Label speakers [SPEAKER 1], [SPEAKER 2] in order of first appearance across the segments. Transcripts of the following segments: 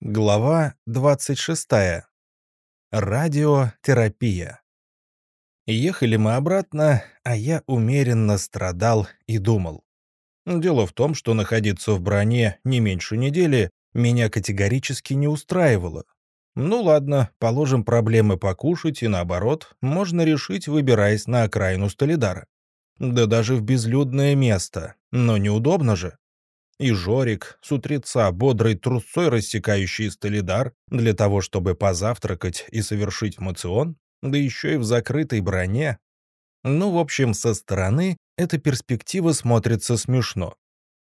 [SPEAKER 1] Глава 26. Радиотерапия. Ехали мы обратно, а я умеренно страдал и думал. Дело в том, что находиться в броне не меньше недели меня категорически не устраивало. Ну ладно, положим проблемы покушать, и наоборот, можно решить, выбираясь на окраину Столидара. Да даже в безлюдное место, но неудобно же и Жорик с утреца бодрой трусцой рассекающий столидар для того, чтобы позавтракать и совершить мацион, да еще и в закрытой броне. Ну, в общем, со стороны эта перспектива смотрится смешно.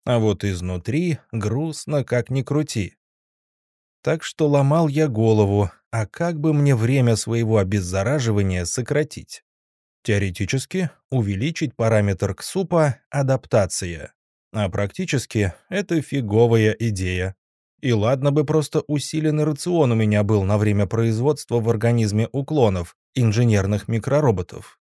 [SPEAKER 1] А вот изнутри грустно, как ни крути. Так что ломал я голову, а как бы мне время своего обеззараживания сократить? Теоретически, увеличить параметр КСУПа «адаптация», а практически это фиговая идея. И ладно бы просто усиленный рацион у меня был на время производства в организме уклонов, инженерных микророботов.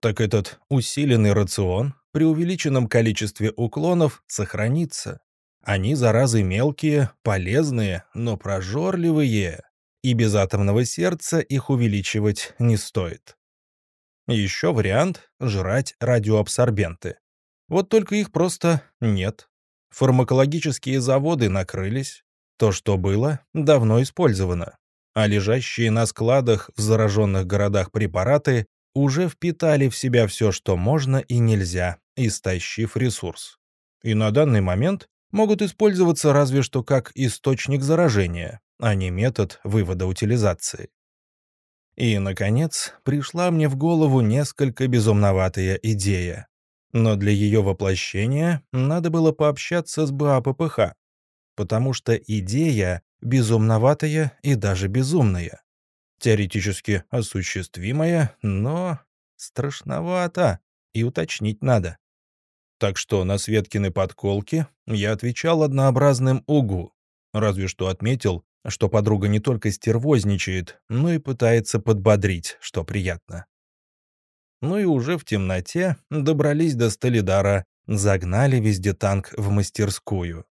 [SPEAKER 1] Так этот усиленный рацион при увеличенном количестве уклонов сохранится. Они, заразы, мелкие, полезные, но прожорливые, и без атомного сердца их увеличивать не стоит. Еще вариант — жрать радиоабсорбенты. Вот только их просто нет. Фармакологические заводы накрылись. То, что было, давно использовано. А лежащие на складах в зараженных городах препараты уже впитали в себя все, что можно и нельзя, истощив ресурс. И на данный момент могут использоваться разве что как источник заражения, а не метод вывода утилизации. И, наконец, пришла мне в голову несколько безумноватая идея. Но для ее воплощения надо было пообщаться с БАППХ, потому что идея безумноватая и даже безумная. Теоретически осуществимая, но страшновато, и уточнить надо. Так что на Светкины подколки я отвечал однообразным «угу», разве что отметил, что подруга не только стервозничает, но и пытается подбодрить, что приятно ну и уже в темноте добрались до Столидара, загнали везде танк в мастерскую.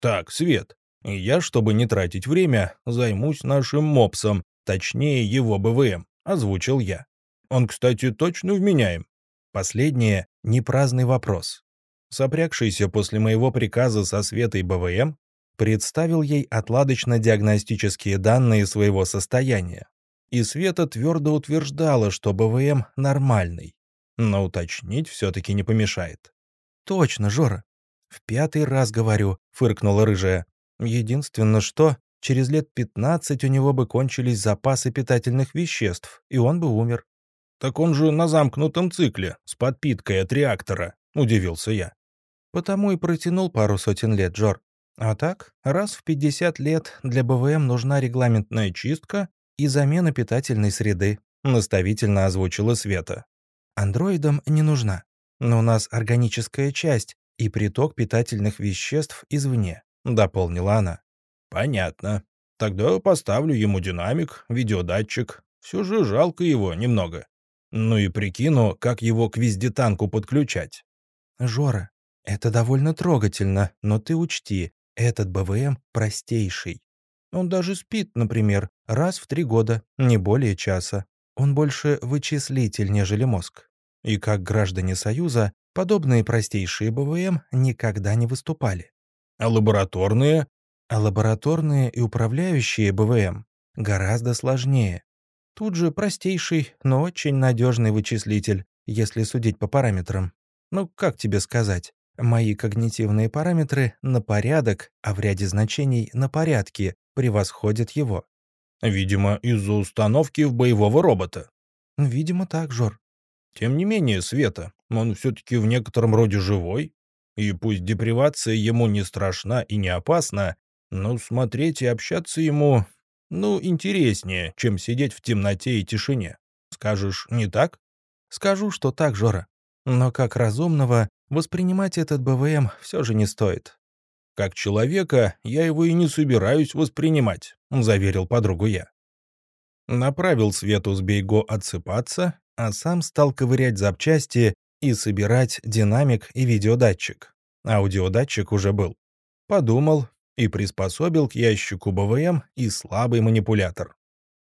[SPEAKER 1] «Так, Свет, я, чтобы не тратить время, займусь нашим мопсом, точнее его БВМ», — озвучил я. «Он, кстати, точно вменяем». Последнее — не праздный вопрос. Сопрягшийся после моего приказа со Светой БВМ представил ей отладочно-диагностические данные своего состояния и Света твердо утверждала, что БВМ нормальный. Но уточнить все-таки не помешает. «Точно, Жора. В пятый раз говорю», — фыркнула рыжая. «Единственное что, через лет пятнадцать у него бы кончились запасы питательных веществ, и он бы умер». «Так он же на замкнутом цикле, с подпиткой от реактора», — удивился я. «Потому и протянул пару сотен лет, Джор. А так, раз в 50 лет для БВМ нужна регламентная чистка, и замена питательной среды», — наставительно озвучила Света. «Андроидам не нужна, но у нас органическая часть и приток питательных веществ извне», — дополнила она. «Понятно. Тогда поставлю ему динамик, видеодатчик. Все же жалко его немного. Ну и прикину, как его к вездетанку подключать». «Жора, это довольно трогательно, но ты учти, этот БВМ простейший. Он даже спит, например, раз в три года, не более часа. Он больше вычислитель, нежели мозг. И как граждане Союза, подобные простейшие БВМ никогда не выступали. А лабораторные? А лабораторные и управляющие БВМ гораздо сложнее. Тут же простейший, но очень надежный вычислитель, если судить по параметрам. Ну, как тебе сказать? Мои когнитивные параметры на порядок, а в ряде значений на порядке, превосходит его. Видимо, из-за установки в боевого робота. Видимо, так, Жор. Тем не менее, Света, он все-таки в некотором роде живой. И пусть депривация ему не страшна и не опасна, но смотреть и общаться ему, ну, интереснее, чем сидеть в темноте и тишине. Скажешь, не так? Скажу, что так, Жора. Но как разумного воспринимать этот БВМ все же не стоит. Как человека я его и не собираюсь воспринимать», — заверил подругу я. Направил Свету с Бейго отсыпаться, а сам стал ковырять запчасти и собирать динамик и видеодатчик. Аудиодатчик уже был. Подумал, и приспособил к ящику БВМ и слабый манипулятор.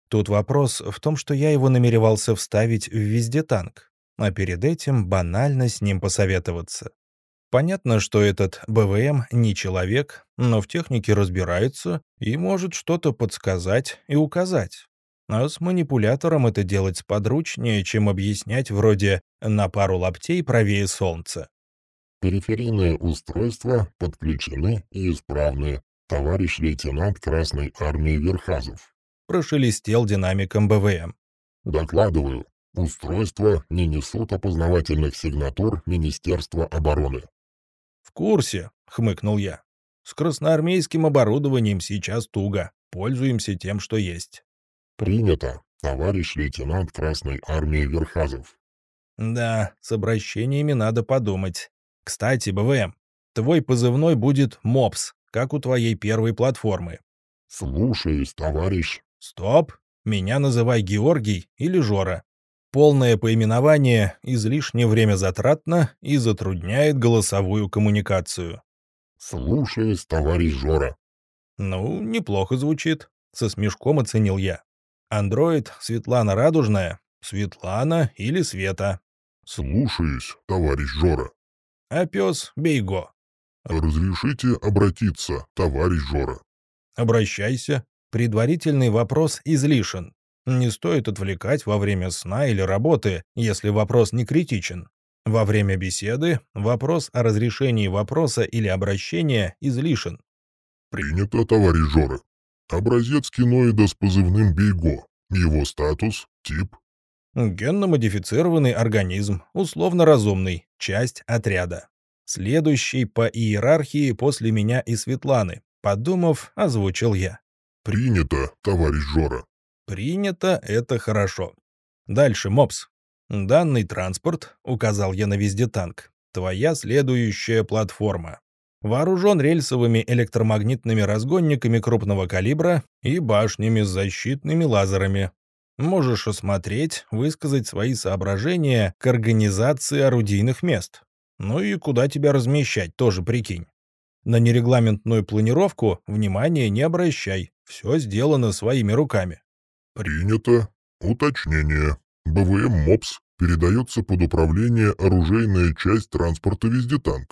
[SPEAKER 1] Тут вопрос в том, что я его намеревался вставить в везде танк, а перед этим банально с ним посоветоваться. Понятно, что этот БВМ не человек, но в технике разбирается и может что-то подсказать и указать. А с манипулятором это делать сподручнее, чем объяснять вроде «на пару лаптей правее солнца».
[SPEAKER 2] Периферийные устройства подключены и исправны, товарищ лейтенант Красной Армии Верхазов.
[SPEAKER 1] Прошелестел динамиком БВМ.
[SPEAKER 2] Докладываю, устройства не несут опознавательных сигнатур Министерства обороны.
[SPEAKER 1] «В курсе», — хмыкнул я. «С красноармейским оборудованием сейчас туго. Пользуемся тем, что есть».
[SPEAKER 2] «Принято, товарищ лейтенант Красной Армии Верхазов».
[SPEAKER 1] «Да, с обращениями надо подумать. Кстати, БВМ, твой позывной будет МОПС, как у твоей первой платформы».
[SPEAKER 2] «Слушаюсь, товарищ».
[SPEAKER 1] «Стоп! Меня называй Георгий или Жора. Полное поименование излишне время затратно и затрудняет голосовую коммуникацию».
[SPEAKER 2] «Слушаюсь, товарищ Жора».
[SPEAKER 1] «Ну, неплохо звучит», — со смешком оценил я. «Андроид Светлана Радужная, Светлана или Света».
[SPEAKER 2] «Слушаюсь, товарищ Жора».
[SPEAKER 1] «А пес Бейго».
[SPEAKER 2] «Разрешите обратиться, товарищ Жора».
[SPEAKER 1] «Обращайся. Предварительный вопрос излишен. Не стоит отвлекать во время сна или работы, если вопрос не критичен. Во время беседы вопрос о разрешении вопроса или обращения излишен.
[SPEAKER 2] Принято, товарищ Жора. Образец киноида с позывным Бейго. Его статус, тип.
[SPEAKER 1] Генно-модифицированный организм, условно разумный, часть отряда. Следующий по иерархии после меня и Светланы. Подумав, озвучил я.
[SPEAKER 2] Принято, товарищ Жора.
[SPEAKER 1] Принято, это хорошо. Дальше, МОПС. Данный транспорт, указал я на везде танк, твоя следующая платформа. Вооружен рельсовыми электромагнитными разгонниками крупного калибра и башнями с защитными лазерами. Можешь осмотреть, высказать свои соображения к организации орудийных мест. Ну и куда тебя размещать, тоже прикинь. На нерегламентную планировку внимания не обращай, все сделано своими руками.
[SPEAKER 2] Принято. Уточнение. БВМ МОПС передается под управление оружейная часть транспорта «Вездетанк».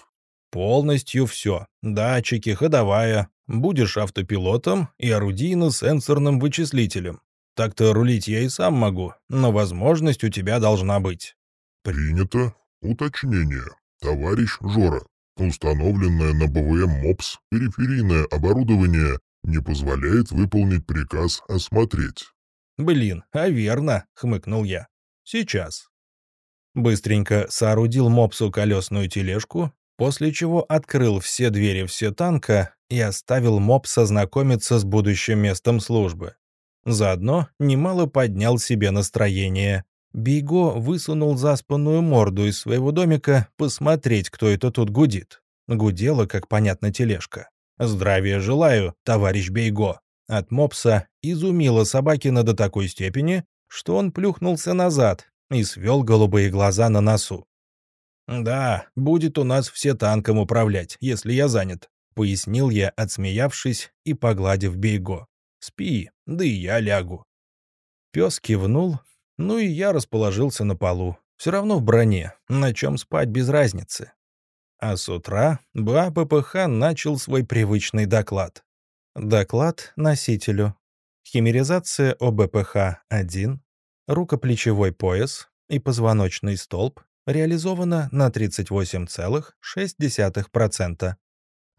[SPEAKER 1] Полностью все. Датчики, ходовая. Будешь автопилотом и орудийно-сенсорным вычислителем. Так-то рулить я и сам могу, но возможность у тебя должна быть.
[SPEAKER 2] Принято. Уточнение. Товарищ Жора. Установленное на БВМ МОПС периферийное оборудование не позволяет выполнить приказ осмотреть.
[SPEAKER 1] «Блин, а верно», — хмыкнул я. «Сейчас». Быстренько соорудил мопсу колесную тележку, после чего открыл все двери все танка и оставил мопса знакомиться с будущим местом службы. Заодно немало поднял себе настроение. Бейго высунул заспанную морду из своего домика посмотреть, кто это тут гудит. Гудела, как понятно, тележка. «Здравия желаю, товарищ Бейго!» От мопса изумила Собакина до такой степени, что он плюхнулся назад и свел голубые глаза на носу. «Да, будет у нас все танком управлять, если я занят», — пояснил я, отсмеявшись и погладив Бейго. «Спи, да и я лягу». Пес кивнул, ну и я расположился на полу. Все равно в броне, на чем спать без разницы. А с утра БАППХ начал свой привычный доклад. Доклад носителю. Химеризация ОБПХ-1, рукоплечевой пояс и позвоночный столб реализована на 38,6%.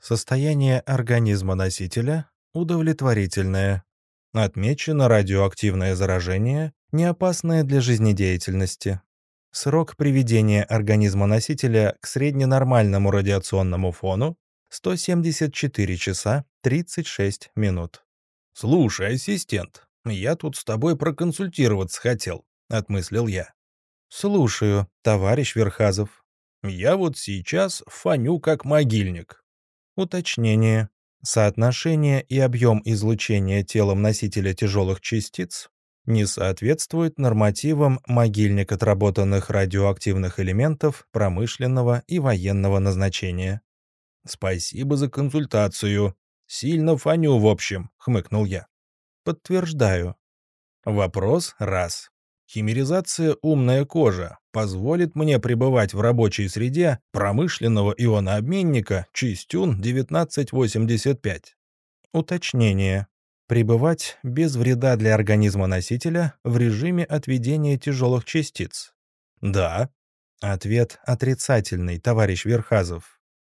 [SPEAKER 1] Состояние организма носителя удовлетворительное. Отмечено радиоактивное заражение, не опасное для жизнедеятельности. Срок приведения организма носителя к средненормальному радиационному фону 174 часа 36 минут. «Слушай, ассистент, я тут с тобой проконсультироваться хотел», — отмыслил я. «Слушаю, товарищ Верхазов. Я вот сейчас фоню как могильник». Уточнение. Соотношение и объем излучения телом носителя тяжелых частиц не соответствует нормативам могильник отработанных радиоактивных элементов промышленного и военного назначения. «Спасибо за консультацию», «Сильно фаню, в общем», — хмыкнул я. «Подтверждаю». Вопрос раз. Химеризация «умная кожа» позволит мне пребывать в рабочей среде промышленного ионообменника Чистюн 1985. Уточнение. Пребывать без вреда для организма носителя в режиме отведения тяжелых частиц. Да. Ответ отрицательный, товарищ Верхазов.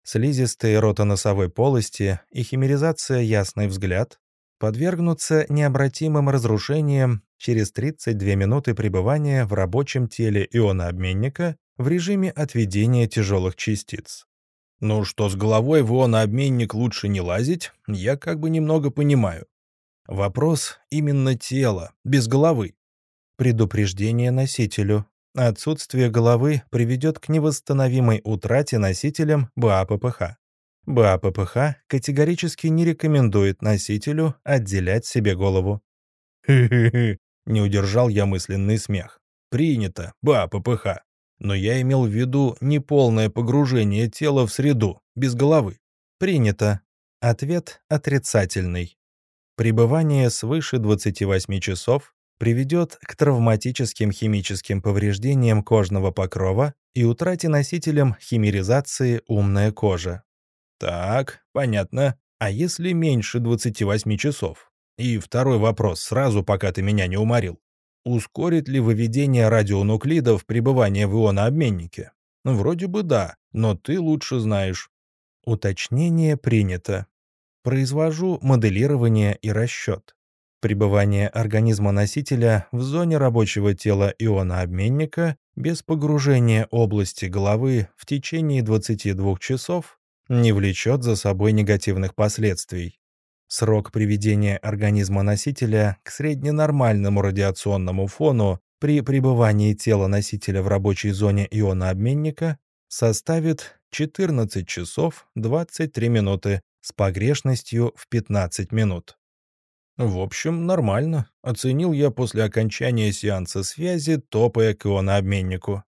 [SPEAKER 1] Слизистые ротоносовой полости и химеризация «Ясный взгляд» подвергнутся необратимым разрушениям через 32 минуты пребывания в рабочем теле ионообменника в режиме отведения тяжелых частиц. Ну что с головой в ионообменник лучше не лазить, я как бы немного понимаю. Вопрос именно тела, без головы. Предупреждение носителю. Отсутствие головы приведет к невосстановимой утрате носителем БАППХ. БАППХ категорически не рекомендует носителю отделять себе голову. «Хе-хе-хе», — не удержал я мысленный смех. «Принято, БАППХ. Но я имел в виду неполное погружение тела в среду, без головы. Принято. Ответ отрицательный. Пребывание свыше 28 часов приведет к травматическим химическим повреждениям кожного покрова и утрате носителем химеризации умная кожа. Так, понятно. А если меньше 28 часов? И второй вопрос, сразу пока ты меня не уморил. Ускорит ли выведение радионуклидов пребывание в ионообменнике? Ну, вроде бы да, но ты лучше знаешь. Уточнение принято. Произвожу моделирование и расчет. Пребывание организма-носителя в зоне рабочего тела ионообменника без погружения области головы в течение 22 часов не влечет за собой негативных последствий. Срок приведения организма-носителя к средненормальному радиационному фону при пребывании тела носителя в рабочей зоне ионообменника составит 14 часов 23 минуты с погрешностью в 15 минут. В общем, нормально, оценил я после окончания сеанса связи, топая к ионообменнику.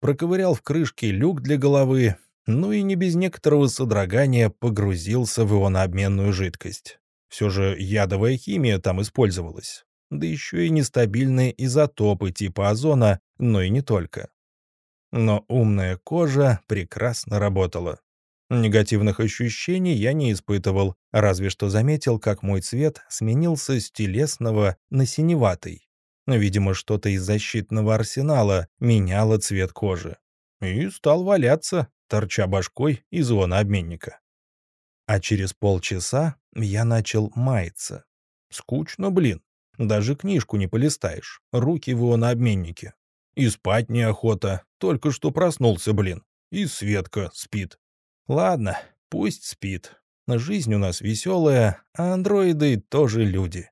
[SPEAKER 1] Проковырял в крышке люк для головы, ну и не без некоторого содрогания погрузился в ионообменную жидкость. Все же ядовая химия там использовалась. Да еще и нестабильные изотопы типа озона, но и не только. Но умная кожа прекрасно работала. Негативных ощущений я не испытывал, разве что заметил, как мой цвет сменился с телесного на синеватый. Видимо, что-то из защитного арсенала меняло цвет кожи. И стал валяться, торча башкой из обменника. А через полчаса я начал маяться. Скучно, блин. Даже книжку не полистаешь, руки в обменнике. И спать неохота, только что проснулся, блин. И Светка спит. Ладно, пусть спит. Жизнь у нас веселая, а андроиды тоже люди.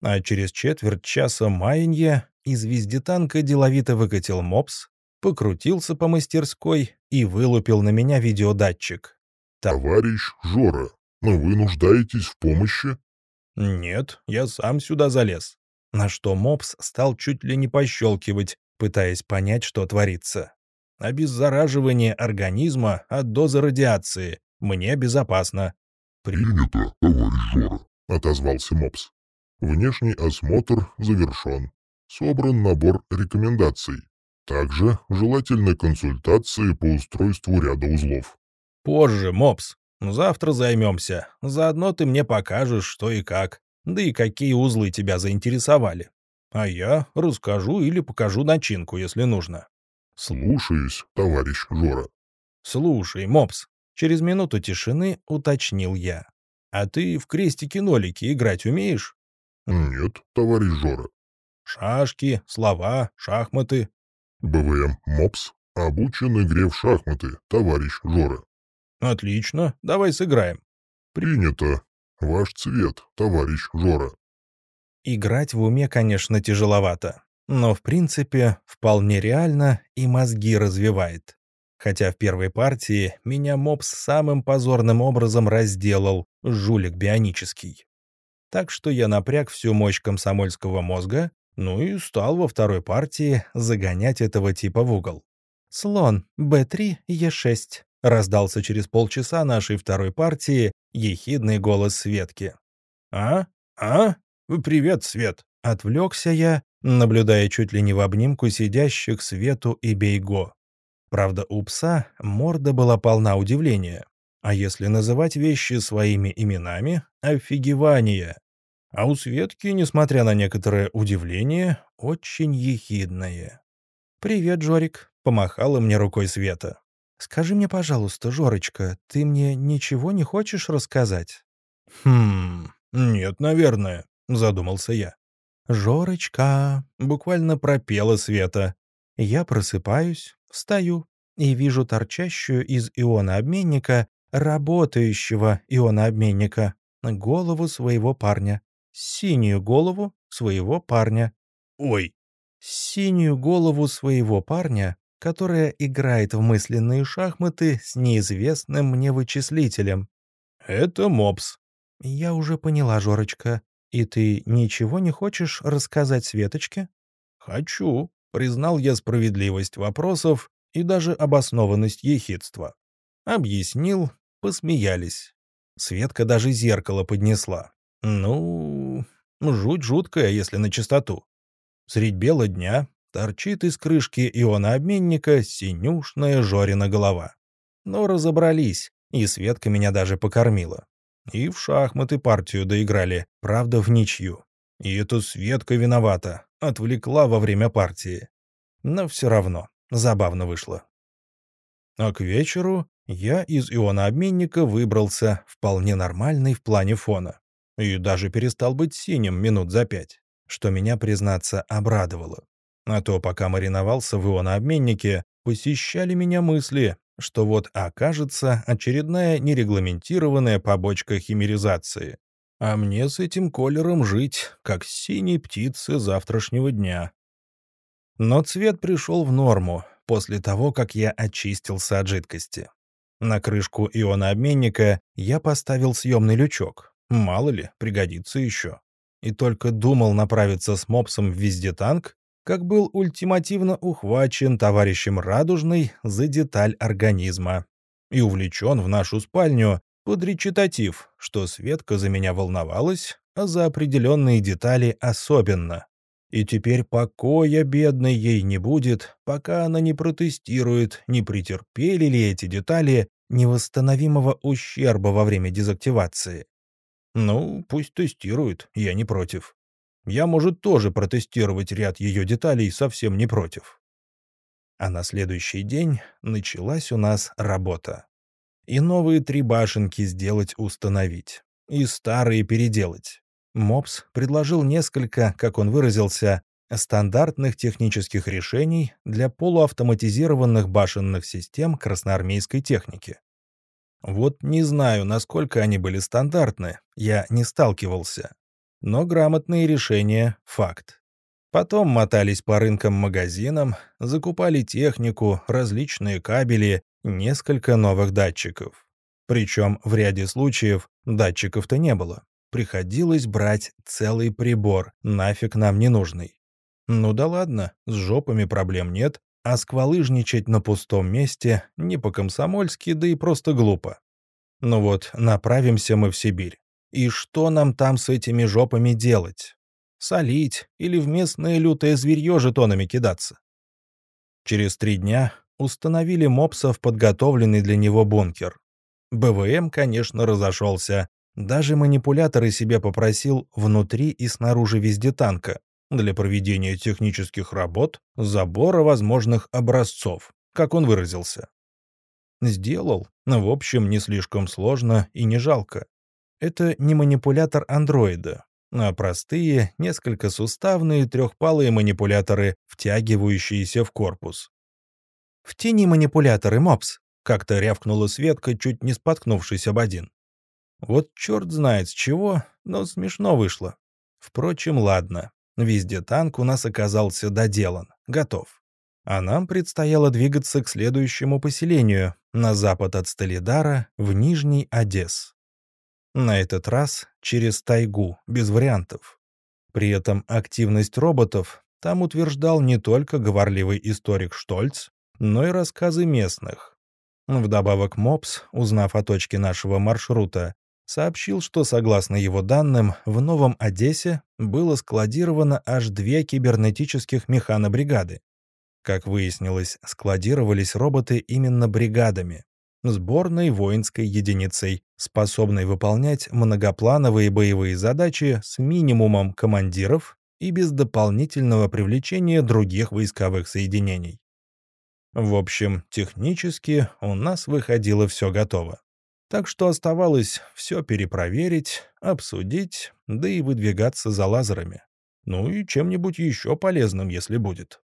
[SPEAKER 1] А через четверть часа маянья из вездетанка деловито выкатил мопс, покрутился по мастерской и вылупил на меня видеодатчик.
[SPEAKER 2] «Товарищ Жора, но вы нуждаетесь в помощи?»
[SPEAKER 1] «Нет, я сам сюда залез». На что мопс стал чуть ли не пощелкивать, пытаясь понять, что творится. Обеззараживание организма от дозы радиации. Мне безопасно.
[SPEAKER 2] «Принято, товарищ Жора», — отозвался мопс. «Внешний осмотр завершен. Собран набор рекомендаций. Также желательны консультации по устройству ряда узлов.
[SPEAKER 1] Позже, Мопс. Завтра займемся. Заодно ты мне покажешь, что и как. Да и какие узлы тебя заинтересовали. А я расскажу или покажу начинку, если нужно.
[SPEAKER 2] Слушаюсь, товарищ Жора.
[SPEAKER 1] Слушай, Мопс. Через минуту тишины уточнил я. А ты в крестики-нолики играть умеешь?
[SPEAKER 2] Нет, товарищ Жора.
[SPEAKER 1] Шашки, слова, шахматы.
[SPEAKER 2] БВМ МОПС обучен игре в шахматы, товарищ Жора.
[SPEAKER 1] Отлично, давай сыграем.
[SPEAKER 2] Принято. Ваш цвет, товарищ Жора.
[SPEAKER 1] Играть в уме, конечно, тяжеловато, но в принципе вполне реально и мозги развивает. Хотя в первой партии меня мопс самым позорным образом разделал, жулик бионический. Так что я напряг всю мощь комсомольского мозга ну и стал во второй партии загонять этого типа в угол. «Слон, Б3, Е6», — раздался через полчаса нашей второй партии ехидный голос Светки. «А? А? Привет, Свет!» — отвлекся я, наблюдая чуть ли не в обнимку сидящих Свету и Бейго. Правда, у пса морда была полна удивления. А если называть вещи своими именами — офигевание. А у Светки, несмотря на некоторое удивление, очень ехидное. «Привет, Жорик», — помахала мне рукой Света. «Скажи мне, пожалуйста, Жорочка, ты мне ничего не хочешь рассказать?» «Хм, нет, наверное», — задумался я. «Жорочка», — буквально пропела Света. Я просыпаюсь, встаю и вижу торчащую из ионообменника, работающего ионообменника, голову своего парня. Синюю голову своего парня. Ой, синюю голову своего парня, которая играет в мысленные шахматы с неизвестным мне вычислителем. Это мопс. Я уже поняла, Жорочка. И ты ничего не хочешь рассказать Светочке? Хочу, признал я справедливость вопросов и даже обоснованность ехидства. Объяснил, посмеялись. Светка даже зеркало поднесла. Ну, жуть жуткая, если на чистоту. Средь бела дня торчит из крышки ионообменника синюшная Жорина голова. Но разобрались, и Светка меня даже покормила. И в шахматы партию доиграли, правда, в ничью. И это Светка виновата, отвлекла во время партии. Но все равно, забавно вышло. А к вечеру я из ионообменника выбрался вполне нормальный в плане фона. И даже перестал быть синим минут за пять, что меня, признаться, обрадовало. А то, пока мариновался в ионообменнике, посещали меня мысли, что вот окажется очередная нерегламентированная побочка химеризации. А мне с этим колером жить, как синей птицы завтрашнего дня. Но цвет пришел в норму после того, как я очистился от жидкости. На крышку ионообменника я поставил съемный лючок. Мало ли, пригодится еще. И только думал направиться с мопсом в вездетанк, как был ультимативно ухвачен товарищем Радужный за деталь организма и увлечен в нашу спальню под речитатив, что Светка за меня волновалась, а за определенные детали особенно. И теперь покоя бедной ей не будет, пока она не протестирует, не претерпели ли эти детали невосстановимого ущерба во время дезактивации. Ну, пусть тестирует, я не против. Я, может, тоже протестировать ряд ее деталей совсем не против. А на следующий день началась у нас работа. И новые три башенки сделать установить, и старые переделать. МОПС предложил несколько, как он выразился, стандартных технических решений для полуавтоматизированных башенных систем красноармейской техники. Вот не знаю, насколько они были стандартны, я не сталкивался. Но грамотные решения — факт. Потом мотались по рынкам-магазинам, закупали технику, различные кабели, несколько новых датчиков. Причем в ряде случаев датчиков-то не было. Приходилось брать целый прибор, нафиг нам не нужный. Ну да ладно, с жопами проблем нет, а сквалыжничать на пустом месте не по-комсомольски, да и просто глупо. Ну вот, направимся мы в Сибирь. И что нам там с этими жопами делать? Солить или в местное лютое зверье жетонами кидаться? Через три дня установили мопса в подготовленный для него бункер. БВМ, конечно, разошелся. Даже манипуляторы себе попросил внутри и снаружи везде танка для проведения технических работ, забора возможных образцов, как он выразился. Сделал, в общем, не слишком сложно и не жалко. Это не манипулятор андроида, а простые, несколько суставные трехпалые манипуляторы, втягивающиеся в корпус. «В тени манипуляторы, мопс!» — как-то рявкнула Светка, чуть не споткнувшись об один. Вот черт знает с чего, но смешно вышло. Впрочем, ладно. Везде танк у нас оказался доделан, готов. А нам предстояло двигаться к следующему поселению, на запад от Столидара, в Нижний Одесс. На этот раз через тайгу, без вариантов. При этом активность роботов там утверждал не только говорливый историк Штольц, но и рассказы местных. Вдобавок МОПС, узнав о точке нашего маршрута, сообщил, что, согласно его данным, в Новом Одессе было складировано аж две кибернетических механобригады. Как выяснилось, складировались роботы именно бригадами, сборной воинской единицей, способной выполнять многоплановые боевые задачи с минимумом командиров и без дополнительного привлечения других войсковых соединений. В общем, технически у нас выходило все готово. Так что оставалось все перепроверить, обсудить, да и выдвигаться за лазерами. Ну и чем-нибудь еще полезным, если будет.